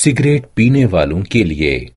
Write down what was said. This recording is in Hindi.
सिगरेट पीने वालों के लिए।